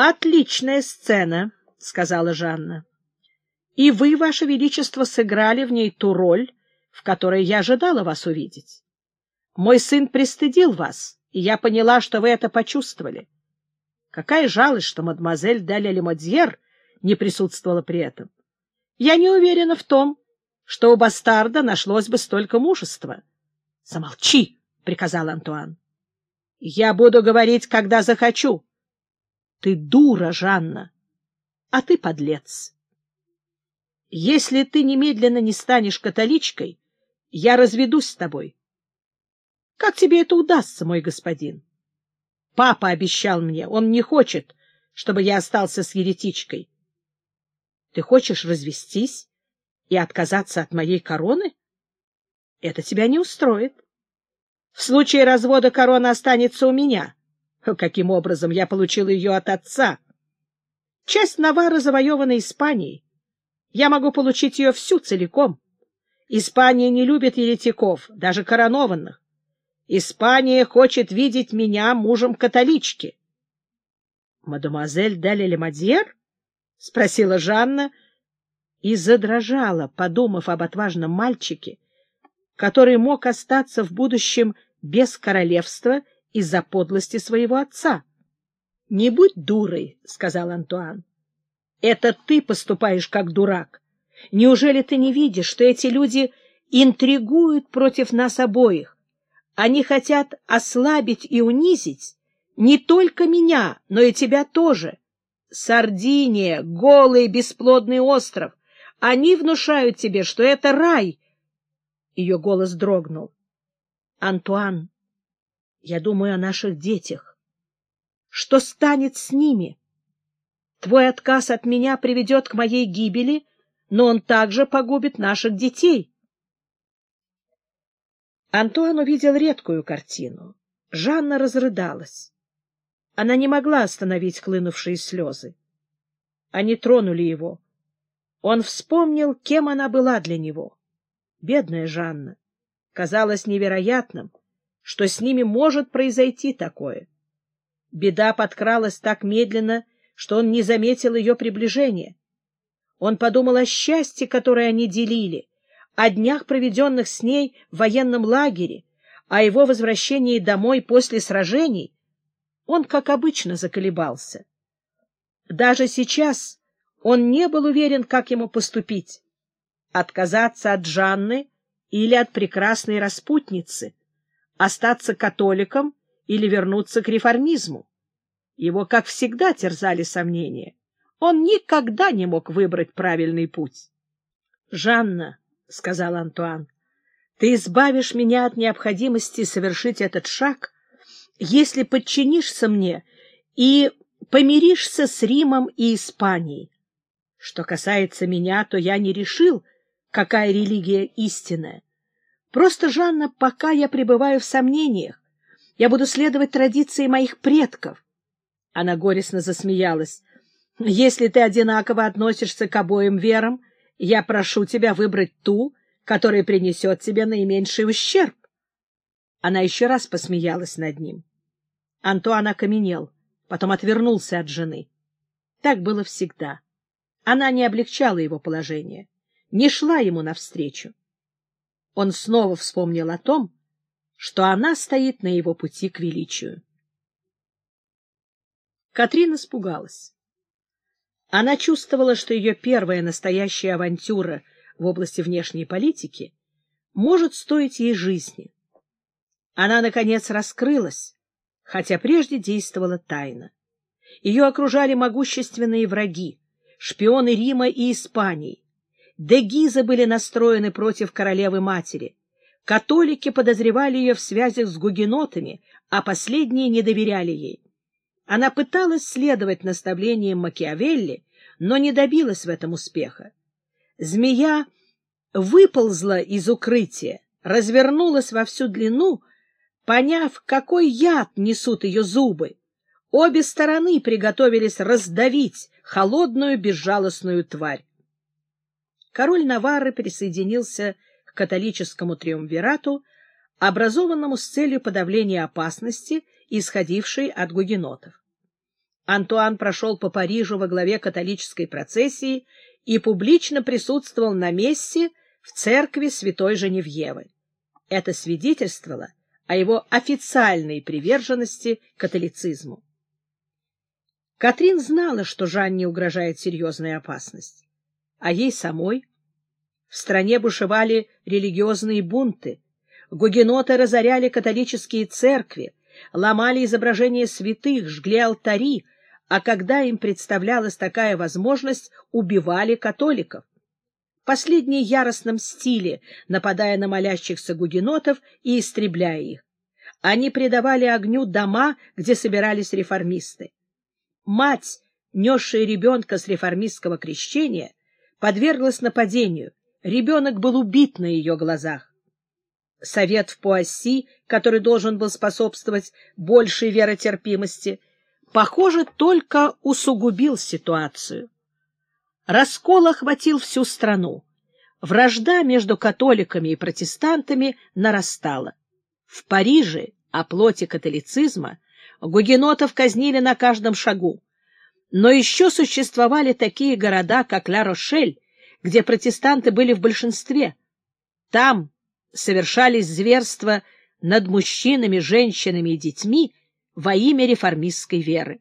Отличная сцена, — сказала Жанна. — И вы, Ваше Величество, сыграли в ней ту роль, в которой я ожидала вас увидеть. Мой сын пристыдил вас, и я поняла, что вы это почувствовали. Какая жалость, что мадемуазель Деля Лемодьер не присутствовала при этом. Я не уверена в том, что у бастарда нашлось бы столько мужества. — Замолчи! — приказал Антуан. — Я буду говорить, когда захочу. — Ты дура, Жанна, а ты подлец. Если ты немедленно не станешь католичкой, я разведусь с тобой. Как тебе это удастся, мой господин? Папа обещал мне, он не хочет, чтобы я остался с еретичкой. Ты хочешь развестись и отказаться от моей короны? Это тебя не устроит. В случае развода корона останется у меня. Каким образом я получил ее от отца? Часть Навары завоевана Испанией. Я могу получить ее всю целиком. Испания не любит еретиков, даже коронованных. Испания хочет видеть меня мужем католички. — Мадемуазель Даля Лемадьер? — спросила Жанна и задрожала, подумав об отважном мальчике, который мог остаться в будущем без королевства из-за подлости своего отца. — Не будь дурой, — сказал Антуан. — Это ты поступаешь как дурак. Неужели ты не видишь, что эти люди интригуют против нас обоих? Они хотят ослабить и унизить не только меня, но и тебя тоже. Сардиния, голый бесплодный остров. Они внушают тебе, что это рай. Ее голос дрогнул. Антуан, я думаю о наших детях. Что станет с ними? Твой отказ от меня приведет к моей гибели, но он также погубит наших детей. Антуан увидел редкую картину. Жанна разрыдалась. Она не могла остановить хлынувшие слезы. Они тронули его. Он вспомнил, кем она была для него. Бедная Жанна. Казалось невероятным, что с ними может произойти такое. Беда подкралась так медленно, что он не заметил ее приближения. Он подумал о счастье, которое они делили, о днях, проведенных с ней в военном лагере, о его возвращении домой после сражений, он, как обычно, заколебался. Даже сейчас он не был уверен, как ему поступить — отказаться от Жанны или от прекрасной распутницы, остаться католиком или вернуться к реформизму. Его, как всегда, терзали сомнения. Он никогда не мог выбрать правильный путь. Жанна — сказал Антуан, — ты избавишь меня от необходимости совершить этот шаг, если подчинишься мне и помиришься с Римом и Испанией. Что касается меня, то я не решил, какая религия истинная. Просто, Жанна, пока я пребываю в сомнениях, я буду следовать традиции моих предков. Она горестно засмеялась. Если ты одинаково относишься к обоим верам, я прошу тебя выбрать ту, которая принесет тебе наименьший ущерб. Она еще раз посмеялась над ним. Антуан окаменел, потом отвернулся от жены. Так было всегда. Она не облегчала его положение, не шла ему навстречу. Он снова вспомнил о том, что она стоит на его пути к величию. Катрин испугалась. Она чувствовала, что ее первая настоящая авантюра в области внешней политики может стоить ей жизни. Она, наконец, раскрылась, хотя прежде действовала тайно. Ее окружали могущественные враги, шпионы Рима и Испании. Дегизы были настроены против королевы-матери. Католики подозревали ее в связях с гугенотами, а последние не доверяли ей. Она пыталась следовать наставлениям Макиавелли, но не добилась в этом успеха. Змея выползла из укрытия, развернулась во всю длину, поняв, какой яд несут ее зубы. Обе стороны приготовились раздавить холодную безжалостную тварь. Король Наварры присоединился к католическому триумвирату, образованному с целью подавления опасности, исходившей от гугенотов. Антуан прошел по Парижу во главе католической процессии и публично присутствовал на мессе в церкви святой Женевьевы. Это свидетельствовало о его официальной приверженности католицизму. Катрин знала, что Жанне угрожает серьезная опасность, а ей самой. В стране бушевали религиозные бунты, гугеноты разоряли католические церкви, ломали изображения святых, жгли алтари, а когда им представлялась такая возможность, убивали католиков. Последние яростном стиле, нападая на молящихся гугенотов и истребляя их. Они предавали огню дома, где собирались реформисты. Мать, несшая ребенка с реформистского крещения, подверглась нападению. Ребенок был убит на ее глазах. Совет в Пуасси, который должен был способствовать большей веротерпимости, похоже, только усугубил ситуацию. Раскол охватил всю страну. Вражда между католиками и протестантами нарастала. В Париже, о плоти католицизма, гугенотов казнили на каждом шагу. Но еще существовали такие города, как Ла-Рошель, где протестанты были в большинстве. Там совершались зверства над мужчинами, женщинами и детьми, во имя реформистской веры.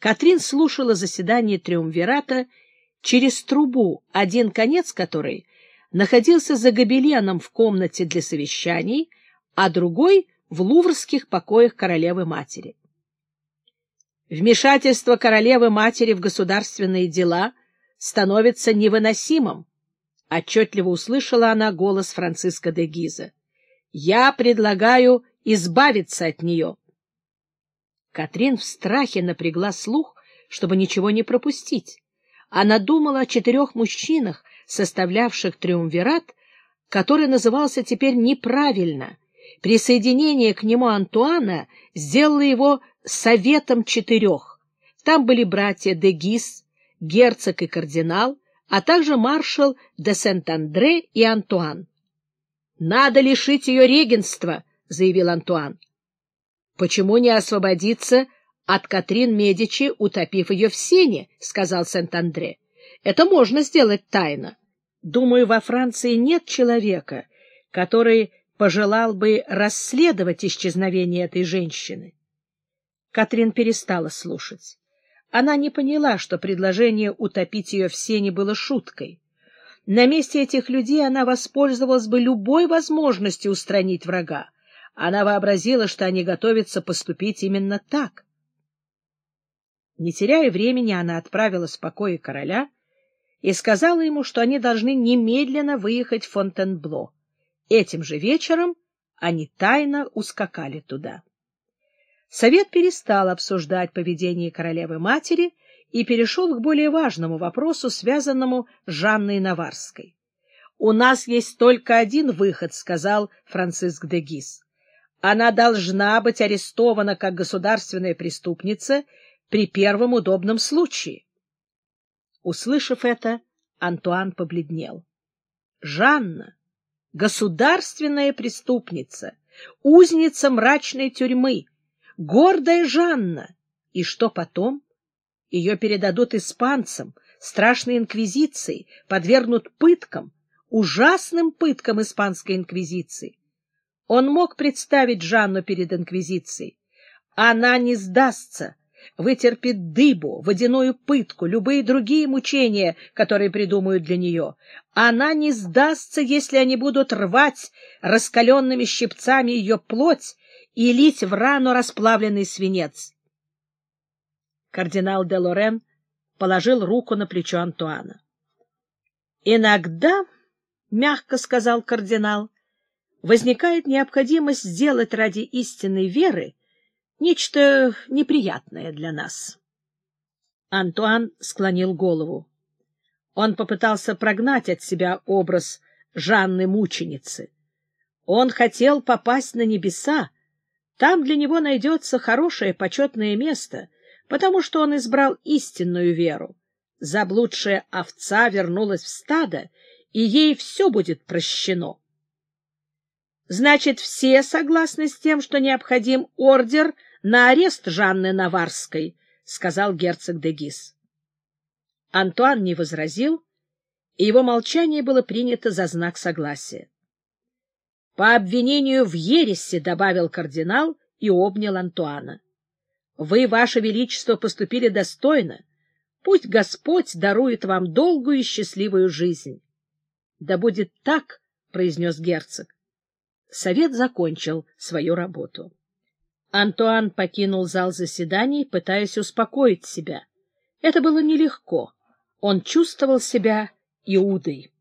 Катрин слушала заседание Триумвирата через трубу, один конец которой находился за гобеленом в комнате для совещаний, а другой — в луврских покоях королевы-матери. Вмешательство королевы-матери в государственные дела становится невыносимым, отчетливо услышала она голос Франциска де Гиза. «Я предлагаю избавиться от нее». Катрин в страхе напрягла слух, чтобы ничего не пропустить. Она думала о четырех мужчинах, составлявших триумвират, который назывался теперь неправильно. Присоединение к нему Антуана сделало его советом четырех. Там были братья де Гис, герцог и кардинал, а также маршал де Сент-Андре и Антуан. «Надо лишить ее регенства», — заявил Антуан. Почему не освободиться от Катрин Медичи, утопив ее в сене, — сказал Сент-Андре. — Это можно сделать тайно. Думаю, во Франции нет человека, который пожелал бы расследовать исчезновение этой женщины. Катрин перестала слушать. Она не поняла, что предложение утопить ее в сене было шуткой. На месте этих людей она воспользовалась бы любой возможностью устранить врага. Она вообразила, что они готовятся поступить именно так. Не теряя времени, она отправилась в покои короля и сказала ему, что они должны немедленно выехать в Фонтенбло. Этим же вечером они тайно ускакали туда. Совет перестал обсуждать поведение королевы-матери и перешел к более важному вопросу, связанному с Жанной Наварской. «У нас есть только один выход», — сказал Франциск де Гис. Она должна быть арестована как государственная преступница при первом удобном случае. Услышав это, Антуан побледнел. Жанна, государственная преступница, узница мрачной тюрьмы, гордая Жанна. И что потом? Ее передадут испанцам, страшной инквизиции, подвергнут пыткам, ужасным пыткам испанской инквизиции. Он мог представить Жанну перед Инквизицией. Она не сдастся, вытерпит дыбу, водяную пытку, любые другие мучения, которые придумают для нее. Она не сдастся, если они будут рвать раскаленными щипцами ее плоть и лить в рану расплавленный свинец. Кардинал де Лорен положил руку на плечо Антуана. — Иногда, — мягко сказал кардинал, возникает необходимость сделать ради истинной веры нечто неприятное для нас. Антуан склонил голову. Он попытался прогнать от себя образ Жанны-мученицы. Он хотел попасть на небеса. Там для него найдется хорошее почетное место, потому что он избрал истинную веру. Заблудшая овца вернулась в стадо, и ей все будет прощено. Значит, все согласны с тем, что необходим ордер на арест Жанны Наварской? — сказал герцог де Гис. Антуан не возразил, и его молчание было принято за знак согласия. — По обвинению в ересе, — добавил кардинал и обнял Антуана. — Вы, ваше величество, поступили достойно. Пусть Господь дарует вам долгую и счастливую жизнь. — Да будет так, — произнес герцог. Совет закончил свою работу. Антуан покинул зал заседаний, пытаясь успокоить себя. Это было нелегко. Он чувствовал себя Иудой.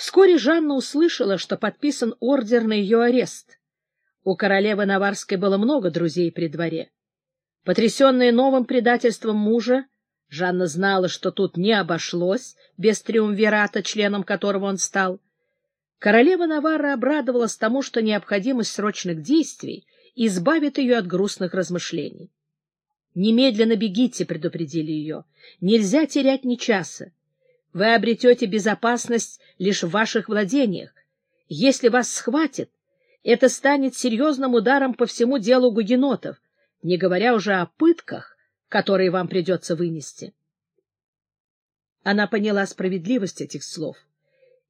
Вскоре Жанна услышала, что подписан ордер на ее арест. У королевы Наварской было много друзей при дворе. Потрясенная новым предательством мужа, Жанна знала, что тут не обошлось без триумвирата, членом которого он стал. Королева Наварра обрадовалась тому, что необходимость срочных действий избавит ее от грустных размышлений. «Немедленно бегите», — предупредили ее. «Нельзя терять ни часа. Вы обретете безопасность лишь в ваших владениях. Если вас схватят, это станет серьезным ударом по всему делу гугенотов, не говоря уже о пытках, которые вам придется вынести». Она поняла справедливость этих слов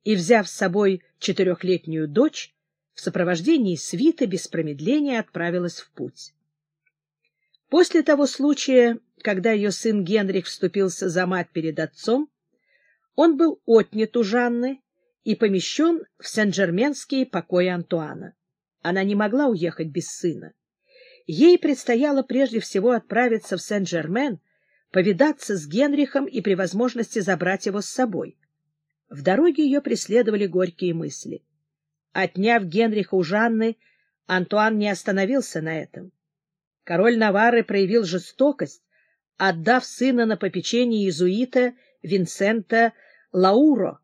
и, взяв с собой четырехлетнюю дочь, в сопровождении свиты без промедления отправилась в путь. После того случая, когда ее сын Генрих вступился за мать перед отцом, он был отнят у Жанны и помещен в Сен-Жерменские покои Антуана. Она не могла уехать без сына. Ей предстояло прежде всего отправиться в Сен-Жермен, повидаться с Генрихом и при возможности забрать его с собой. В дороге ее преследовали горькие мысли. Отняв Генриха у Жанны, Антуан не остановился на этом. Король Наварры проявил жестокость, отдав сына на попечение иезуита Винсента Лауро.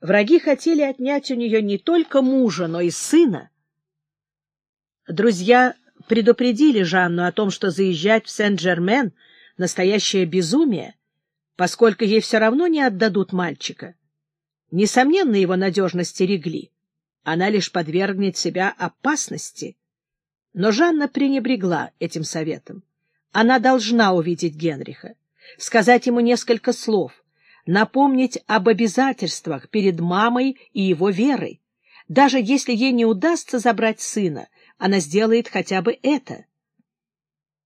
Враги хотели отнять у нее не только мужа, но и сына. Друзья предупредили Жанну о том, что заезжать в Сен-Жермен — настоящее безумие, поскольку ей все равно не отдадут мальчика. Несомненно, его надежность стерегли. Она лишь подвергнет себя опасности. Но Жанна пренебрегла этим советом. Она должна увидеть Генриха, сказать ему несколько слов, напомнить об обязательствах перед мамой и его верой. Даже если ей не удастся забрать сына, она сделает хотя бы это.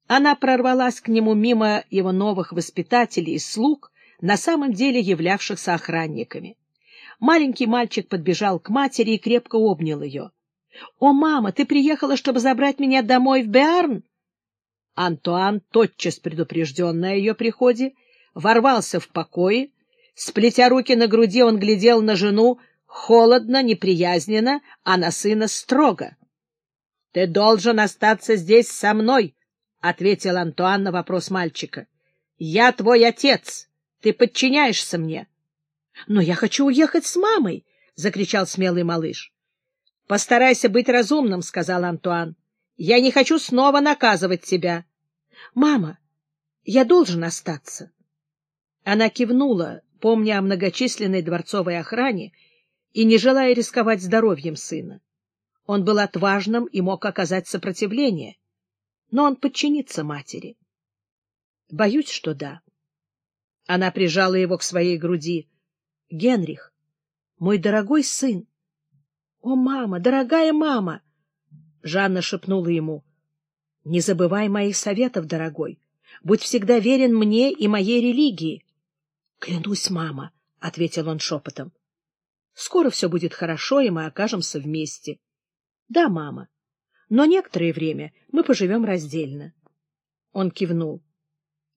Она прорвалась к нему мимо его новых воспитателей и слуг, на самом деле являвшихся охранниками. Маленький мальчик подбежал к матери и крепко обнял ее. — О, мама, ты приехала, чтобы забрать меня домой в Беарн? Антуан, тотчас предупрежденный о ее приходе, ворвался в покое. Сплетя руки на груди, он глядел на жену холодно, неприязненно, а на сына строго. — Ты должен остаться здесь со мной, — ответил Антуан на вопрос мальчика. — Я твой отец, ты подчиняешься мне. — Но я хочу уехать с мамой, — закричал смелый малыш. — Постарайся быть разумным, — сказал Антуан. — Я не хочу снова наказывать тебя. — Мама, я должен остаться. Она кивнула, помня о многочисленной дворцовой охране и не желая рисковать здоровьем сына. Он был отважным и мог оказать сопротивление, но он подчинится матери. Боюсь, что да. Она прижала его к своей груди. — Генрих, мой дорогой сын, «О, мама, дорогая мама!» Жанна шепнула ему. «Не забывай моих советов, дорогой. Будь всегда верен мне и моей религии». «Клянусь, мама», — ответил он шепотом. «Скоро все будет хорошо, и мы окажемся вместе». «Да, мама. Но некоторое время мы поживем раздельно». Он кивнул.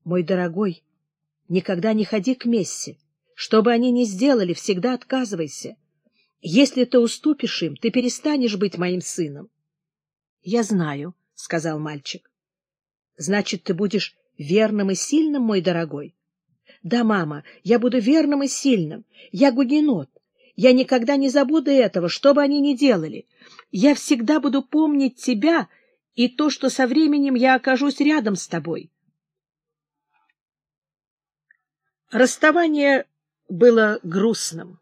«Мой дорогой, никогда не ходи к Мессе. Что бы они ни сделали, всегда отказывайся. Если ты уступишь им, ты перестанешь быть моим сыном. — Я знаю, — сказал мальчик. — Значит, ты будешь верным и сильным, мой дорогой? — Да, мама, я буду верным и сильным. Я гугенот. Я никогда не забуду этого, что бы они ни делали. Я всегда буду помнить тебя и то, что со временем я окажусь рядом с тобой. Расставание было грустным.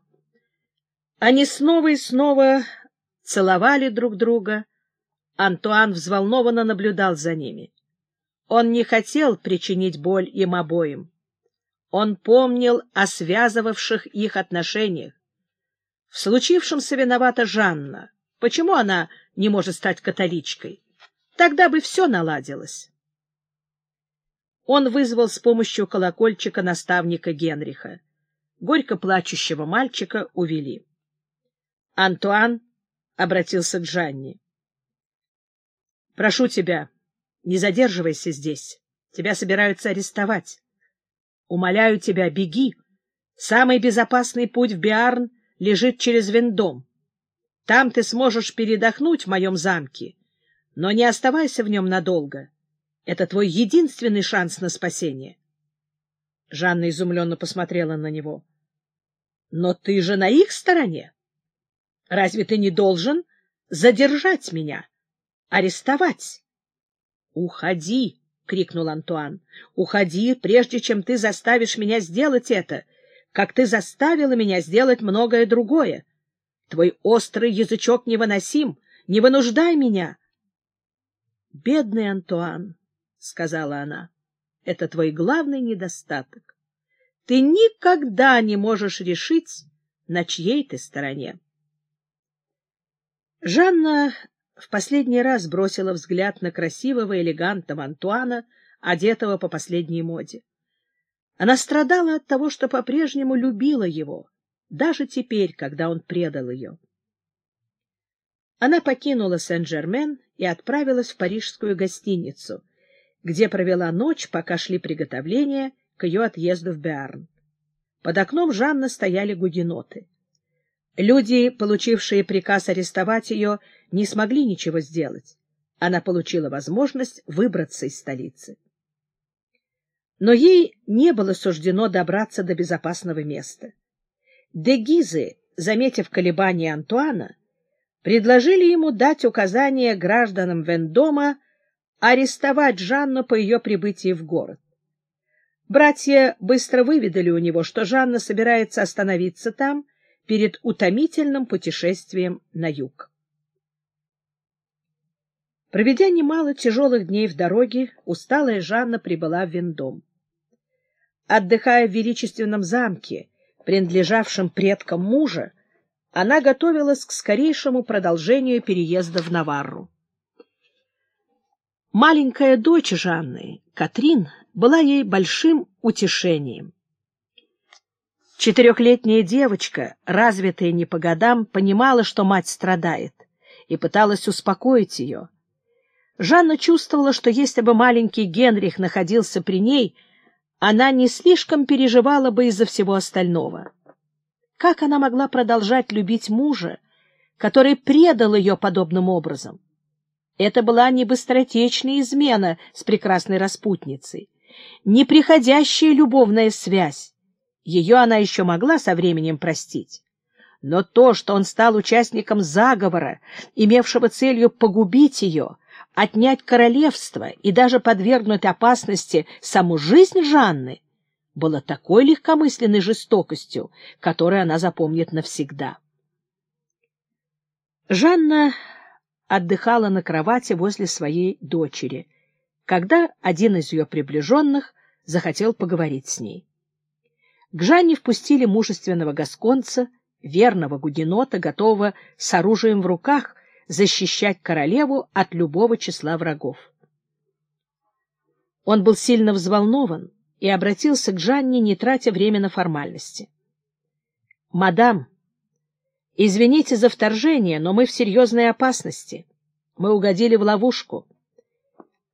Они снова и снова целовали друг друга. Антуан взволнованно наблюдал за ними. Он не хотел причинить боль им обоим. Он помнил о связывавших их отношениях. В случившемся виновата Жанна. Почему она не может стать католичкой? Тогда бы все наладилось. Он вызвал с помощью колокольчика наставника Генриха. Горько плачущего мальчика увели. Антуан обратился к Жанне. — Прошу тебя, не задерживайся здесь. Тебя собираются арестовать. Умоляю тебя, беги. Самый безопасный путь в Биарн лежит через Вендом. Там ты сможешь передохнуть в моем замке, но не оставайся в нем надолго. Это твой единственный шанс на спасение. Жанна изумленно посмотрела на него. — Но ты же на их стороне. Разве ты не должен задержать меня, арестовать? — Уходи! — крикнул Антуан. — Уходи, прежде чем ты заставишь меня сделать это, как ты заставила меня сделать многое другое. Твой острый язычок невыносим. Не вынуждай меня. — Бедный Антуан! — сказала она, — это твой главный недостаток. Ты никогда не можешь решить, на чьей ты стороне. Жанна в последний раз бросила взгляд на красивого элегантного Антуана, одетого по последней моде. Она страдала от того, что по-прежнему любила его, даже теперь, когда он предал ее. Она покинула Сен-Жермен и отправилась в парижскую гостиницу — где провела ночь, пока шли приготовления к ее отъезду в Биарн. Под окном Жанны стояли гугеноты. Люди, получившие приказ арестовать ее, не смогли ничего сделать. Она получила возможность выбраться из столицы. Но ей не было суждено добраться до безопасного места. Дегизы, заметив колебания Антуана, предложили ему дать указание гражданам Вендома арестовать Жанну по ее прибытии в город. Братья быстро выведали у него, что Жанна собирается остановиться там перед утомительным путешествием на юг. Проведя немало тяжелых дней в дороге, усталая Жанна прибыла в Вендом. Отдыхая в величественном замке, принадлежавшем предкам мужа, она готовилась к скорейшему продолжению переезда в Наварру. Маленькая дочь Жанны, Катрин, была ей большим утешением. Четырехлетняя девочка, развитая не по годам, понимала, что мать страдает, и пыталась успокоить ее. Жанна чувствовала, что если бы маленький Генрих находился при ней, она не слишком переживала бы из-за всего остального. Как она могла продолжать любить мужа, который предал ее подобным образом? Это была не быстротечная измена с прекрасной распутницей, не приходящая любовная связь. Ее она еще могла со временем простить. Но то, что он стал участником заговора, имевшего целью погубить ее, отнять королевство и даже подвергнуть опасности саму жизнь Жанны, было такой легкомысленной жестокостью, которую она запомнит навсегда. Жанна отдыхала на кровати возле своей дочери, когда один из ее приближенных захотел поговорить с ней. К Жанне впустили мужественного гасконца, верного гугенота, готового с оружием в руках защищать королеву от любого числа врагов. Он был сильно взволнован и обратился к Жанне, не тратя время на формальности. — Мадам, Извините за вторжение, но мы в серьезной опасности. Мы угодили в ловушку.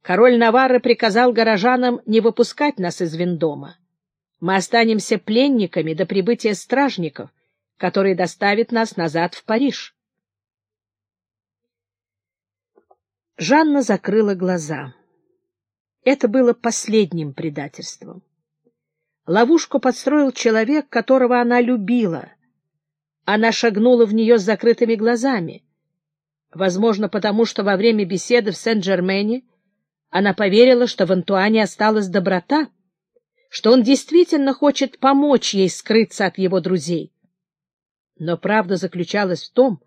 Король Наварры приказал горожанам не выпускать нас из Виндома. Мы останемся пленниками до прибытия стражников, которые доставят нас назад в Париж. Жанна закрыла глаза. Это было последним предательством. Ловушку подстроил человек, которого она любила — она шагнула в нее с закрытыми глазами. Возможно, потому что во время беседы в Сен-Джермене она поверила, что в Антуане осталась доброта, что он действительно хочет помочь ей скрыться от его друзей. Но правда заключалась в том,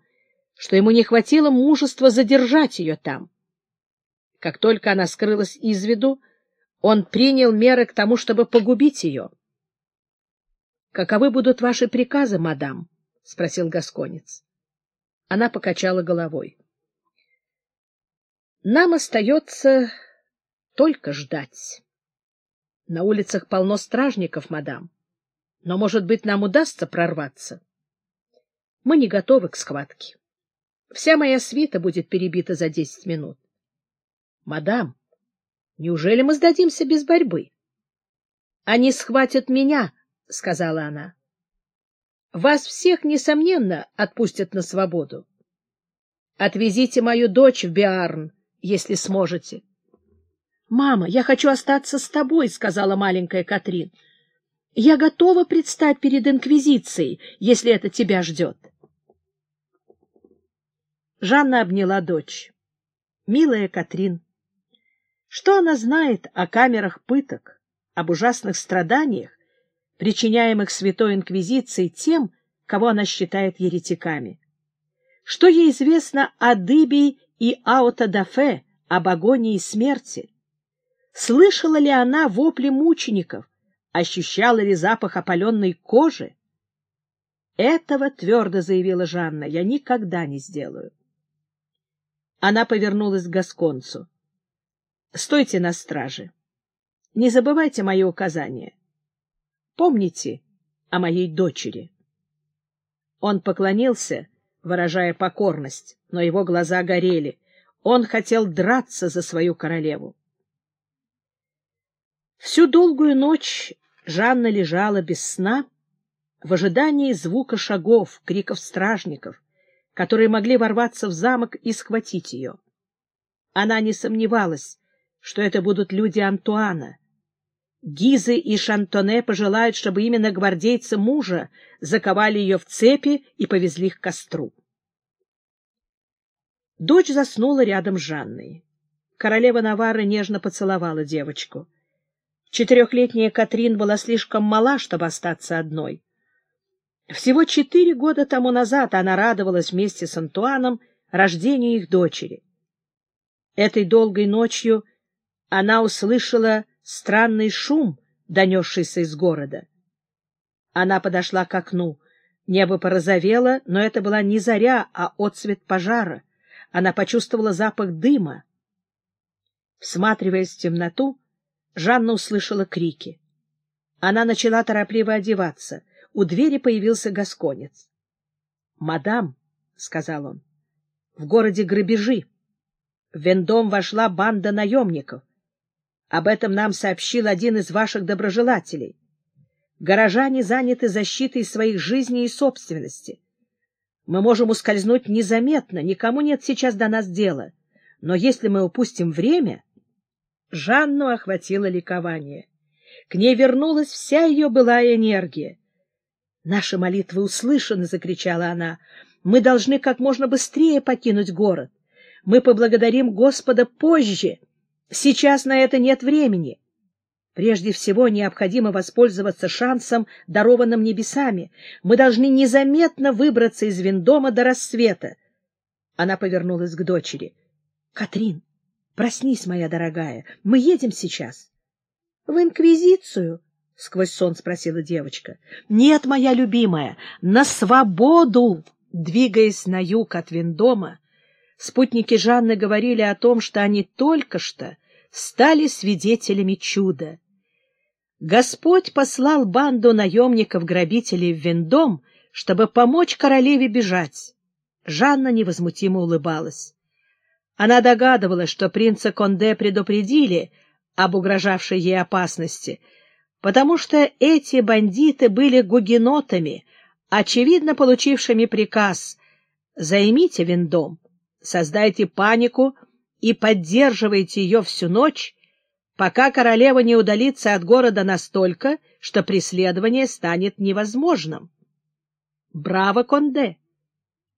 что ему не хватило мужества задержать ее там. Как только она скрылась из виду, Он принял меры к тому, чтобы погубить ее. — Каковы будут ваши приказы, мадам? — спросил Гасконец. Она покачала головой. — Нам остается только ждать. На улицах полно стражников, мадам. Но, может быть, нам удастся прорваться. Мы не готовы к схватке. Вся моя свита будет перебита за десять минут. Мадам, неужели мы сдадимся без борьбы? Они схватят меня, — сказала она. Вас всех, несомненно, отпустят на свободу. Отвезите мою дочь в Биарн, если сможете. — Мама, я хочу остаться с тобой, — сказала маленькая Катрин. — Я готова предстать перед Инквизицией, если это тебя ждет. Жанна обняла дочь. — Милая Катрин, что она знает о камерах пыток, об ужасных страданиях, причиняемых Святой Инквизицией тем, кого она считает еретиками? Что ей известно о Дыби и Аутодафе, об агонии и смерти? Слышала ли она вопли мучеников? Ощущала ли запах опаленной кожи? Этого, твердо заявила Жанна, я никогда не сделаю. Она повернулась к Гасконцу. — Стойте на страже. Не забывайте мои указания. Помните о моей дочери. Он поклонился, выражая покорность, но его глаза горели. Он хотел драться за свою королеву. Всю долгую ночь Жанна лежала без сна в ожидании звука шагов, криков стражников, которые могли ворваться в замок и схватить ее. Она не сомневалась, что это будут люди Антуана. Гизы и Шантоне пожелают, чтобы именно гвардейцы мужа заковали ее в цепи и повезли к костру. Дочь заснула рядом с Жанной. Королева Навары нежно поцеловала девочку. Четырехлетняя Катрин была слишком мала, чтобы остаться одной. Всего четыре года тому назад она радовалась вместе с Антуаном рождению их дочери. Этой долгой ночью она услышала странный шум, донесшийся из города. Она подошла к окну. Небо порозовело, но это была не заря, а отцвет пожара. Она почувствовала запах дыма. Всматриваясь в темноту, Жанна услышала крики. Она начала торопливо одеваться. У двери появился гасконец. — Мадам, — сказал он, — в городе грабежи. В Вендом вошла банда наемников. Об этом нам сообщил один из ваших доброжелателей. Горожане заняты защитой своих жизней и собственности. Мы можем ускользнуть незаметно, никому нет сейчас до нас дела. Но если мы упустим время, Жанну охватило ликование. К ней вернулась вся ее былая энергия. «Наши молитвы услышаны!» — закричала она. «Мы должны как можно быстрее покинуть город. Мы поблагодарим Господа позже. Сейчас на это нет времени. Прежде всего необходимо воспользоваться шансом, дарованным небесами. Мы должны незаметно выбраться из Виндома до рассвета». Она повернулась к дочери. «Катрин, Проснись, моя дорогая, мы едем сейчас. — В Инквизицию? — сквозь сон спросила девочка. — Нет, моя любимая, на свободу! Двигаясь на юг от Виндома, спутники Жанны говорили о том, что они только что стали свидетелями чуда. Господь послал банду наемников-грабителей в Виндом, чтобы помочь королеве бежать. Жанна невозмутимо улыбалась. Она догадывалась, что принца Конде предупредили об угрожавшей ей опасности, потому что эти бандиты были гугенотами, очевидно получившими приказ «Займите Виндом, создайте панику и поддерживайте ее всю ночь, пока королева не удалится от города настолько, что преследование станет невозможным». Браво, Конде!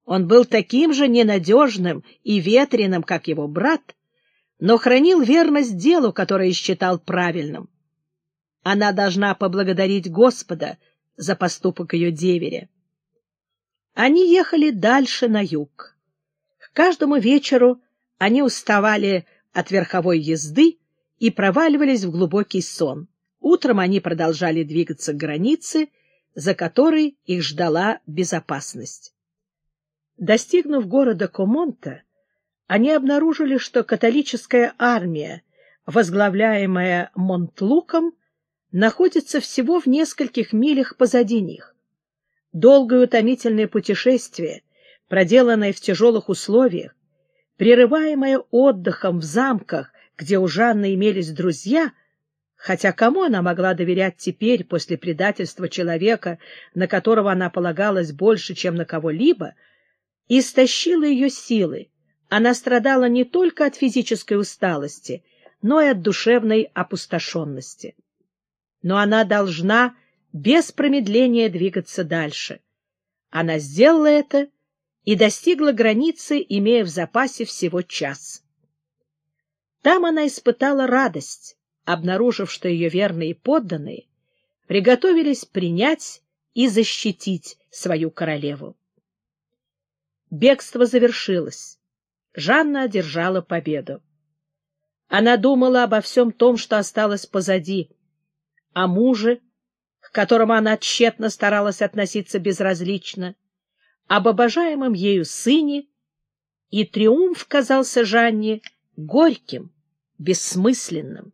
Он был таким же ненадежным и ветреным, как его брат, но хранил верность делу, которое считал правильным. Она должна поблагодарить Господа за поступок ее деверя. Они ехали дальше на юг. К каждому вечеру они уставали от верховой езды и проваливались в глубокий сон. Утром они продолжали двигаться к границе, за которой их ждала безопасность. Достигнув города Комонта, они обнаружили, что католическая армия, возглавляемая Монтлуком, находится всего в нескольких милях позади них. Долгое утомительное путешествие, проделанное в тяжелых условиях, прерываемое отдыхом в замках, где у Жанны имелись друзья, хотя кому она могла доверять теперь после предательства человека, на которого она полагалась больше, чем на кого-либо, истощила ее силы. Она страдала не только от физической усталости, но и от душевной опустошенности. Но она должна без промедления двигаться дальше. Она сделала это и достигла границы, имея в запасе всего час. Там она испытала радость, обнаружив, что ее верные подданные приготовились принять и защитить свою королеву. Бегство завершилось. Жанна одержала победу. Она думала обо всем том, что осталось позади, о муже, к которому она тщетно старалась относиться безразлично, об обожаемом ею сыне, и триумф казался Жанне горьким, бессмысленным.